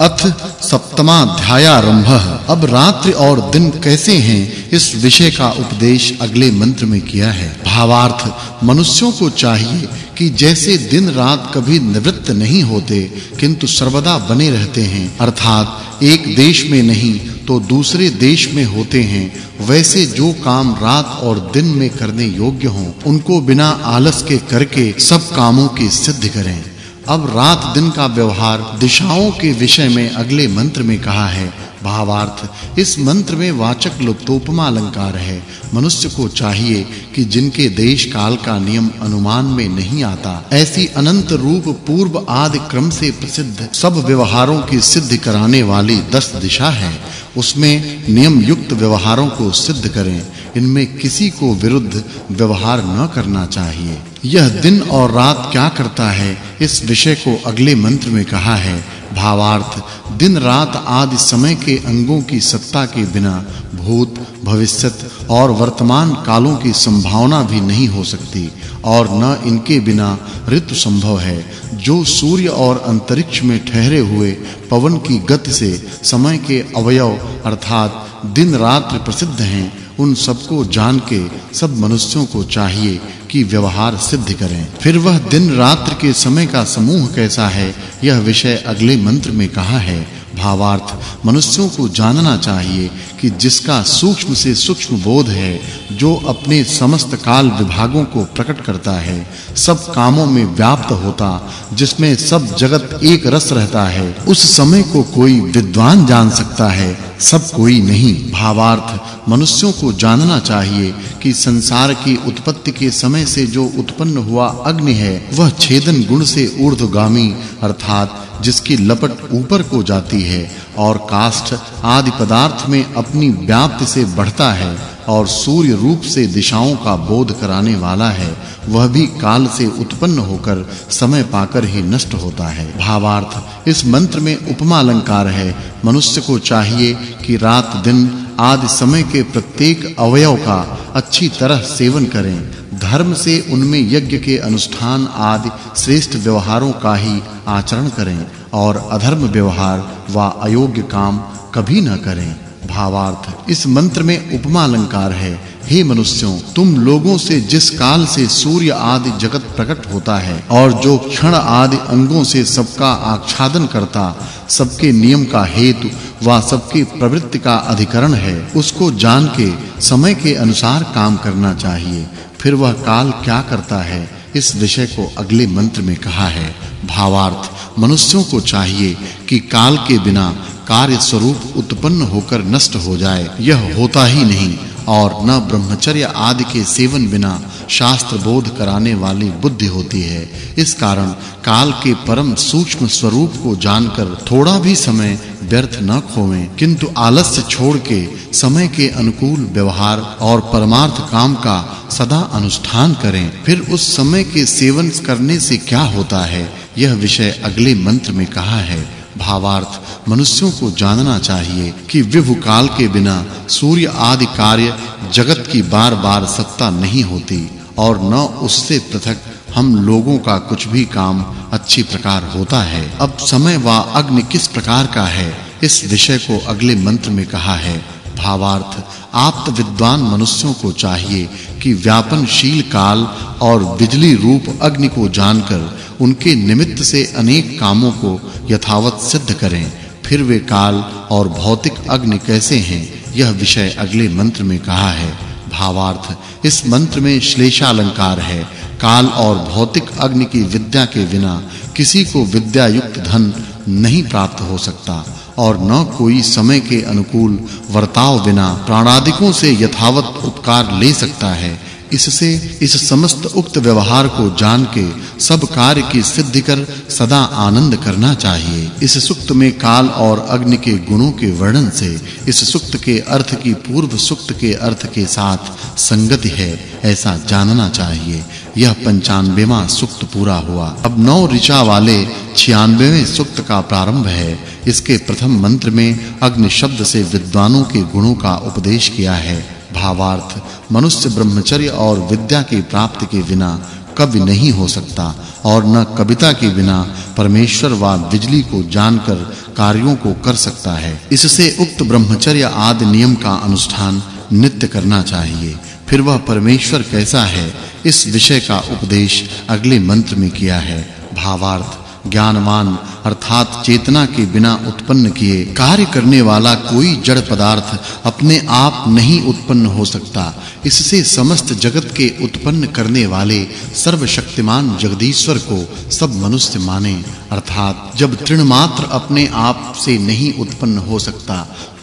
अथ सप्तमाध्यायारंभ। अब रात्रि और दिन कैसे हैं, इस विषय का उपदेश अगले मंत्र में किया है। भावार्थ, मनुष्यों को चाहिए कि जैसे दिन रात कभी निवृत्त नहीं होते, किंतु सर्वदा बने रहते हैं। अर्थात, एक देश में नहीं तो दूसरे देश में होते हैं। वैसे जो काम रात और दिन में करने योग्य हों, उनको बिना आलस के करके सब कामों की सिद्ध करें। अब रात दिन का व्यवहार दिशाओं के विषय में अगले मंत्र में कहा है। भावार्थ, इस मंत्र में वाचक् लुप्तोपमा अलंकार है। मनुष्य को चाहिए कि जिनके देश काल का नियम अनुमान में नहीं आता, ऐसी अनंत रूप पूर्व आदि क्रम से प्रसिद्ध सब व्यवहारों की सिद्ध कराने वाली दस दिशा है। उसमें नियम युक्त व्यवहारों को सिद्ध करें। इनमें किसी को विरुद्ध व्यवहार न करना चाहिए। यह दिन और रात क्या करता है, इस विषय को अगले मंत्र में कहा है। भावार्थ, दिन रात आदि समय के अंगों की सत्ता के बिना भूत, भविष्यत और वर्तमान कालों की संभावना भी नहीं हो सकती, और न इनके बिना ऋतु संभव है। जो सूर्य और अंतरिक्ष में ठहरे हुए पवन की गति से समय के अवयव अर्थात दिन रात प्रसिद्ध हैं, उन सबको जान के, सब मनुष्यों को चाहिए। कि व्यवहार सिद्ध करें। फिर वह दिन रात्रि के समय का समूह कैसा है, यह विषय अगले मंत्र में कहा है। भावार्थ, मनुष्यों को जानना चाहिए कि जिसका सूक्ष्म से सूक्ष्म बोध है, जो अपने समस्त काल विभागों को प्रकट करता है, सब कामों में व्याप्त होता, जिसमें सब जगत एक रस रहता है, उस समय को कोई विद्वान जान सकता है। सब कोई नहीं। भावार्थ, मनुष्यों को जानना चाहिए कि संसार की उत्पत्ति के समय से जो उत्पन्न हुआ अग्नि है, वह छेदन गुण से ऊर्ध्वगामी, अर्थात जिसकी लपट ऊपर को जाती है और काष्ठ आदि पदार्थ में अपनी व्याप्ति से बढ़ता है। और सूर्य रूप से दिशाओं का बोध कराने वाला है, वह भी काल से उत्पन्न होकर समय पाकर ही नष्ट होता है। भावार्थ, इस मंत्र में उपमा अलंकार है। मनुष्य को चाहिए कि रात, दिन, आदि समय के प्रत्येक अवयव का अच्छी तरह सेवन करें। धर्म से उनमें यज्ञ के अनुष्ठान आदि श्रेष्ठ व्यवहारों का ही आचरण करें और अधर्म व्यवहार व अयोग्य काम कभी न करें। भावार्थ। इस मंत्र में उपमा अलंकार है, हे मनुष्यों, तुम लोगों से जिस काल से सूर्य आदि जगत प्रकट होता है और जो क्षण आदि अंगों से सबका आच्छादन करता, सबके नियम का हेतु व सबकी प्रवृत्ति का अधिकरण है, उसको जान के, समय के अनुसार काम करना चाहिए। फिर वह काल क्या करता है, इस विषय को अगले मंत्र में कहा है। भावार्थ, मनुष्यों को चाहिए कि काल के बिना कार्य स्वरूप उत्पन्न होकर नष्ट हो जाए, यह होता ही नहीं। और न ब्रह्मचर्य आदि के सेवन बिना शास्त्र बोध कराने वाली बुद्धि होती है। इस कारण काल के परम सूक्ष्म स्वरूप को जानकर थोड़ा भी समय व्यर्थ न खोवें, किंतु आलस्य छोड़ के समय के अनुकूल व्यवहार और परमार्थ काम का सदा अनुष्ठान करें। फिर उस समय के सेवन करने से क्या होता है? यह विषय अगले मंत्र में कहा है। भावार्थ मनुष्यों को जानना चाहिए कि विभु काल के बिना सूर्य आदि कार्य जगत की बार-बार सत्ता नहीं होती और न उससे पृथक हम लोगों का कुछ भी काम अच्छी प्रकार होता है। अब समय व अग्नि किस प्रकार का है? इस विषय को अगले मंत्र में कहा है। भावार्थ, आप्त विद्वान मनुष्यों को चाहिए कि व्यापनशील काल और बिजली रूप अग्नि को जानकर उनके निमित्त से अनेक कामों को यथावत सिद्ध करें। फिर वे काल और भौतिक अग्नि कैसे हैं, यह विषय अगले मंत्र में कहा है। भावार्थ, इस मंत्र में श्लेषा अलंकार है। काल और भौतिक अग्नि की विद्या के बिना किसी को विद्या युक्त धन नहीं प्राप्त हो सकता, और न कोई समय के अनुकूल वर्ताव बिना प्राणादिकों से यथावत उपकार ले सकता है। इससे इस समस्त उक्त व्यवहार को जान के सब कार्य की सिद्धि कर सदा आनंद करना चाहिए। इस सुक्त में काल और अग्नि के गुणों के वर्णन से, इस सुक्त के अर्थ की पूर्व सुक्त के अर्थ के साथ संगति है, ऐसा जानना चाहिए। यह 95वां सुक्त पूरा हुआ। अब नौ ऋचा वाले 96वें सुक्त का प्रारंभ है। इसके प्रथम मंत्र में अग्नि शब्द से विद्वानों के गुणों का उपदेश किया है। भावार्थ, मनुष्य ब्रह्मचर्य और विद्या की प्राप्ति के बिना कवि नहीं हो सकता और न कविता के बिना परमेश्वर व बिजली को जानकर कार्यों को कर सकता है। इससे उक्त ब्रह्मचर्य आदि नियम का अनुष्ठान नित्य करना चाहिए। फिर वह परमेश्वर कैसा है, इस विषय का उपदेश अगले मंत्र में किया है। भावार्थ, ज्ञानवान अर्थात चेतना के बिना उत्पन्न किए कार्य करने वाला कोई जड़ पदार्थ अपने आप नहीं उत्पन्न हो सकता। इससे समस्त जगत के उत्पन्न करने वाले सर्वशक्तिमान जगदीश्वर को सब मनुष्य माने। अर्थात जब तृण मात्र अपने आप से नहीं उत्पन्न हो सकता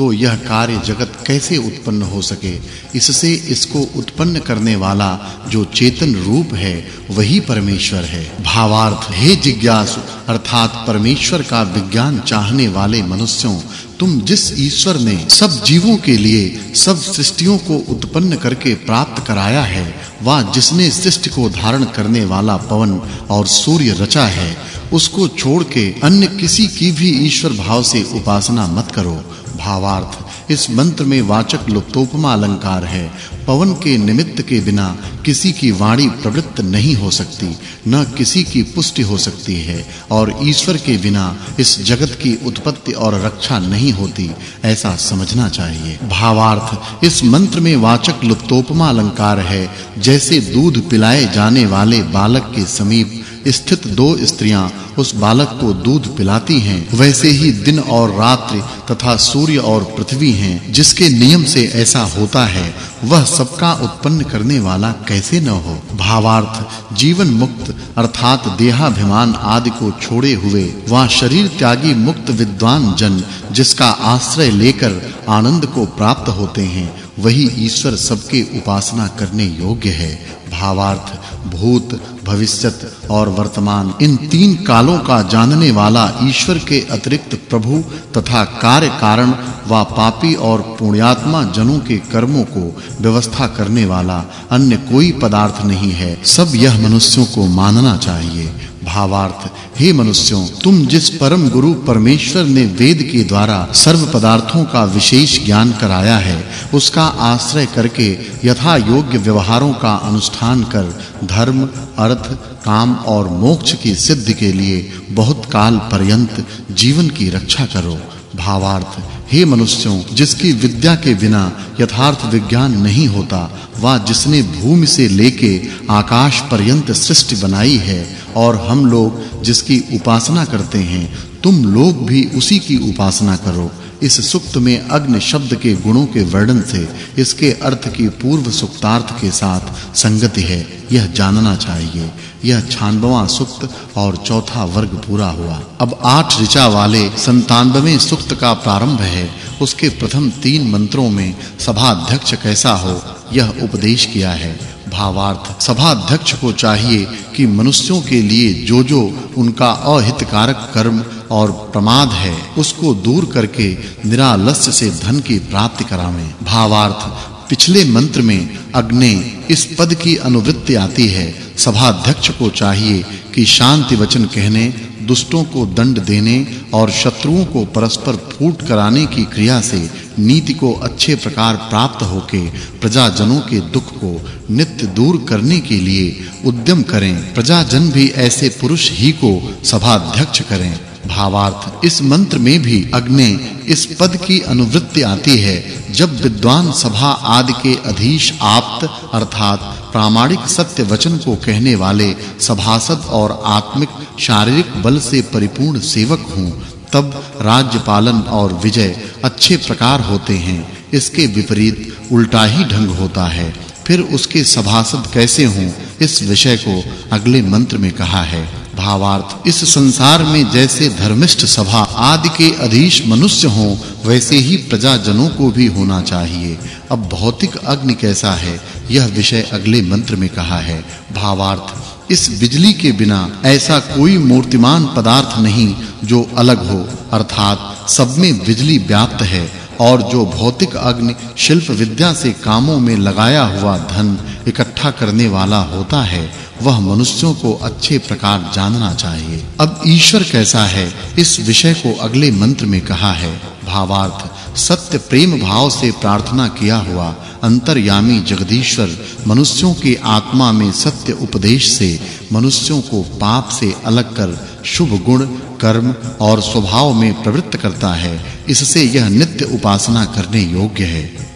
तो यह कार्य जगत कैसे उत्पन्न हो सके? इससे इसको उत्पन्न करने वाला जो चेतन रूप है, वही परमेश्वर है। भावार्थ, हे जिज्ञासु, अर्थात परमेश्वर का विज्ञान चाहने वाले मनुष्यों, तुम जिस ईश्वर ने सब जीवों के लिए सब सृष्टियों को उत्पन्न करके प्राप्त कराया है वह जिसने सृष्टि को धारण करने वाला पवन और सूर्य रचा है, उसको छोड़ के अन्य किसी की भी ईश्वर भाव से उपासना मत करो। भावार्थ। इस मंत्र में वाचक् लुप्तोपमा अलंकार है। पवन के निमित्त के बिना किसी की वाणी प्रवृत्त नहीं हो सकती, न किसी की पुष्टि हो सकती है। और ईश्वर के बिना इस जगत की उत्पत्ति और रक्षा नहीं होती, ऐसा समझना चाहिए। भावार्थ, इस मंत्र में वाचक् लुप्तोपमा अलंकार है। जैसे दूध पिलाए जाने वाले बालक के समीप स्थित दो स्त्रियाँ उस बालक को दूध पिलाती हैं। वैसे ही दिन और रात्रि तथा सूर्य और पृथ्वी हैं, जिसके नियम से ऐसा होता है, वह सबका उत्पन्न करने वाला कैसे न हो। भावार्थ, जीवन मुक्त, अर्थात देहाभिमान आदि को छोड़े हुए, वह शरीर त्यागी मुक्त विद्वान जन, जिसका आश्रय लेकर आनंद को प्राप्त होते हैं। वही ईश्वर सबके उपासना करने योग्य है। भावार्थ, भूत, भविष्यत और वर्तमान, इन तीन कालों का जानने वाला ईश्वर के अतिरिक्त प्रभु तथा कार्य कारण व पापी और पुण्यात्मा जनों के कर्मों को व्यवस्था करने वाला अन्य कोई पदार्थ नहीं है। सब यह मनुष्यों को मानना चाहिए। भावार्थ। हे मनुष्यों, तुम जिस परम गुरु परमेश्वर ने वेद के द्वारा सर्व पदार्थों का विशेष ज्ञान कराया है, उसका आश्रय करके यथा योग्य व्यवहारों का अनुष्ठान कर धर्म, अर्थ, काम और मोक्ष की सिद्धि के लिए बहुत काल पर्यंत जीवन की रक्षा करो। भावार्थ। हे मनुष्यों, जिसकी विद्या के बिना यथार्थ विज्ञान नहीं होता, वह जिसने भूमि से लेके आकाश पर्यंत सृष्टि बनाई है, और हम लोग जिसकी उपासना करते हैं, तुम लोग भी उसी की उपासना करो। इस सुक्त में अग्नि शब्द के गुणों के वर्णन से इसके अर्थ की पूर्व सुक्तार्थ के साथ संगति है। यह जानना चाहिए। यह 96वां सुक्त और चौथा वर्ग पूरा हुआ। अब आठ ऋचा वाले 97वें सुक्त का प्रारंभ है। उसके प्रथम तीन मंत्रों में सभा अध्यक्ष कैसा हो, यह उपदेश किया है। भावार्थ सभा अध्यक्ष को चाहिए कि मनुष्यों के लिए जो जो उनका अहितकारक कर्म और प्रमाद है, उसको दूर करके निरालस्य से धन की प्राप्ति करावें। भावार्थ, पिछले मंत्र में अग्नि, इस पद की अनुवृत्ति आती है। सभा अध्यक्ष को चाहिए कि शांति वचन कहने, दुष्टों को दंड देने और शत्रुओं को परस्पर फूट कराने की क्रिया से नीति को अच्छे प्रकार प्राप्त होके प्रजाजनों के दुख को नित्य दूर करने के लिए उद्यम करें। प्रजाजन भी ऐसे पुरुष ही को सभा अध्यक्ष करें। भावार्थ। इस मंत्र में भी अग्नि, इस पद की अनुवृत्ति आती है, जब विद्वान सभा आदि के अधीश आप्त, अर्थात प्रामाणिक सत्य वचन को कहने वाले सभासद और आत्मिक, शारीरिक बल से परिपूर्ण सेवक हों, तब राज्य पालन और विजय अच्छे प्रकार होते हैं। इसके विपरीत उल्टा ही ढंग होता है। फिर उसके सभासद कैसे हों, इस विषय को अगले मंत्र में कहा है। भावार्थ इस संसार में जैसे धर्मिष्ठ सभा आदि के अधीश मनुष्य हों, वैसे ही प्रजाजनों को भी होना चाहिए। अब भौतिक अग्नि कैसा है? यह विषय अगले मंत्र में कहा है। भावार्थ, इस बिजली के बिना ऐसा कोई मूर्तिमान पदार्थ नहीं जो अलग हो, अर्थात सब में बिजली व्याप्त है, और जो भौतिक अग्नि शिल्प विद्या से कामों में लगाया हुआ धन इकट्ठा करने वाला होता है। वह मनुष्यों को अच्छे प्रकार जानना चाहिए। अब ईश्वर कैसा है, इस विषय को अगले मंत्र में कहा है। भावार्थ, सत्य प्रेम भाव से प्रार्थना किया हुआ, अंतर्यामी जगदीश्वर, मनुष्यों की आत्मा में सत्य उपदेश से, मनुष्यों को पाप से अलग कर, शुभ गुण, कर्म और स्वभाव में प्रवृत्त करता है। इससे यह नित्य उपासना करने योग्य है।